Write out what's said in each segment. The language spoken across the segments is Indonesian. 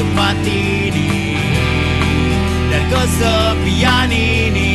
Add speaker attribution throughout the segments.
Speaker 1: tempat ini. Dan kesepian ini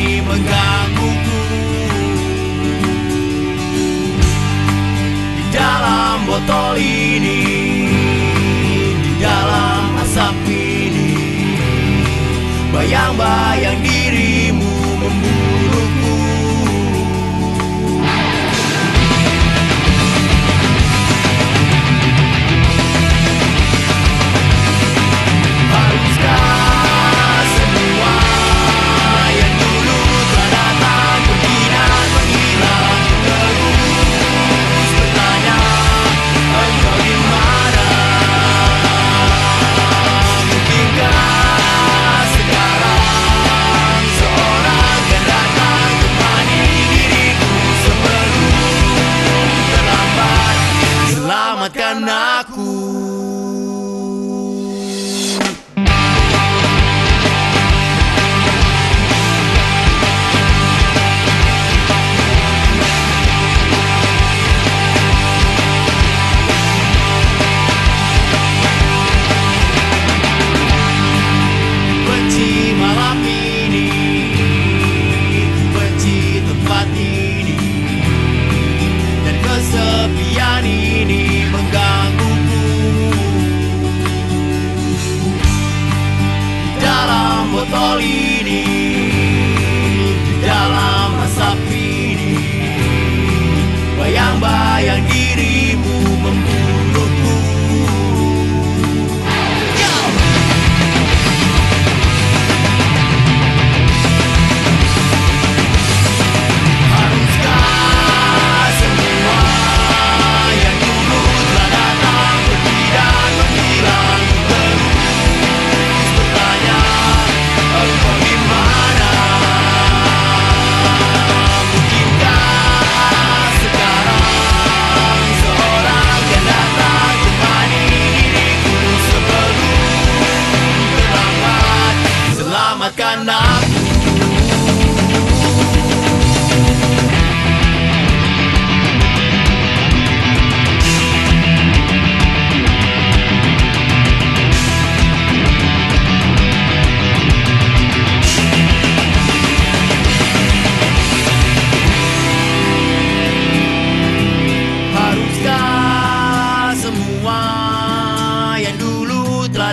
Speaker 1: maafkan aku. anakku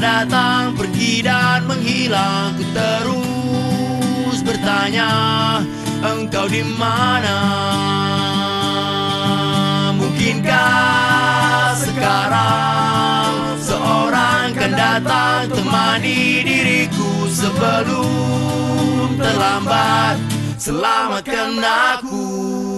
Speaker 1: datang pergi dan menghilang? Ku terus bertanya engkau di mana? Mungkinkah sekarang seorang akan datang temani diriku sebelum terlambat? Selamatkan aku.